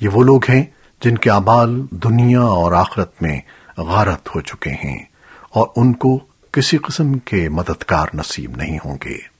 یہ وہ لوگ ہیں جن کے اعمال دنیا اور آخرت میں غارت ہو چکے ہیں اور ان کو کسی قسم کے مددگار نصیب نہیں ہوں گے۔